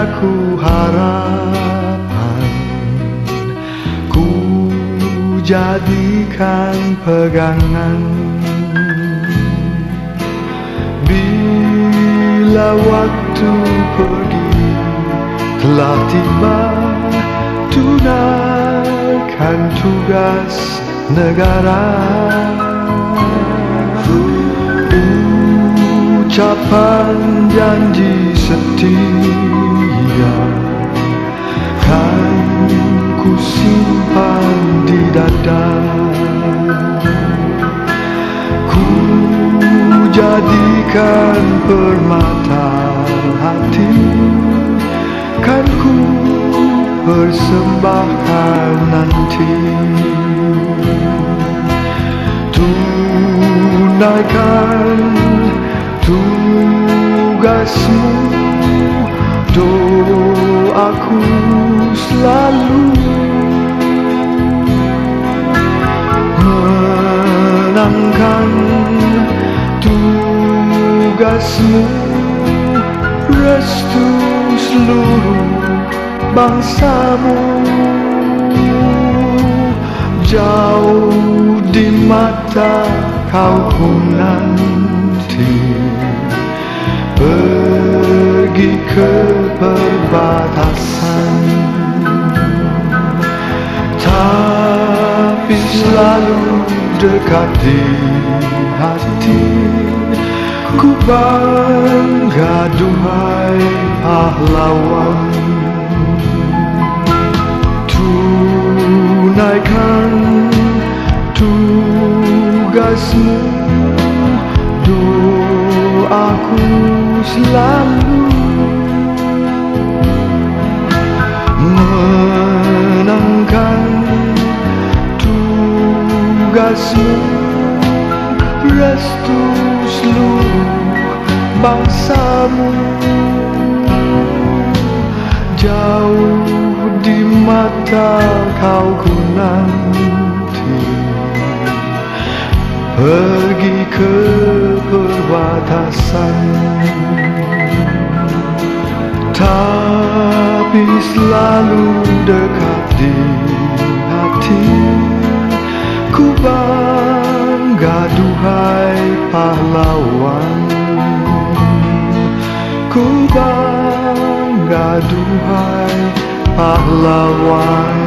Daku harapan Ku jadikan pegangan. Bila waktu pergi telah tiba Tunaikan tugas negara. Ucapan janji setia Kan ku simpan di dada. Ku jadikan permata hati. Kan ku persembahkan nanti. Tunaikan tugasmu Doaku selalu Menangkan tugasmu. Restu seluruh bangsamu. Jauh di mata kau pun nanti. Pergi ke perbatasan Tapi selalu dekat di hati. Ku bangga duhai pahlawan. Tunaikan tugasmu Doaku selalu tugasmu Restu seluruh bangsamu. Jauh di mata kau ku nanti. Pergi ke perbatasan. Tapi selalu dekat di bangga duhai pahlawan. Ku bangga duhai pahlawan